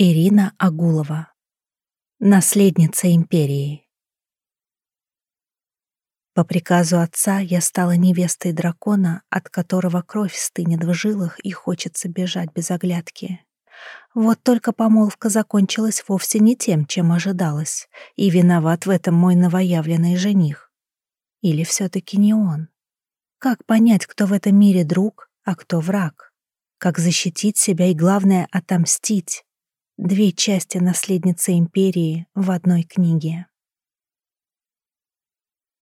Ирина Агулова. Наследница империи. По приказу отца я стала невестой дракона, от которого кровь стынет в жилах и хочется бежать без оглядки. Вот только помолвка закончилась вовсе не тем, чем ожидалось, и виноват в этом мой новоявленный жених. Или все-таки не он? Как понять, кто в этом мире друг, а кто враг? Как защитить себя и, главное, отомстить? Две части наследницы империи в одной книге.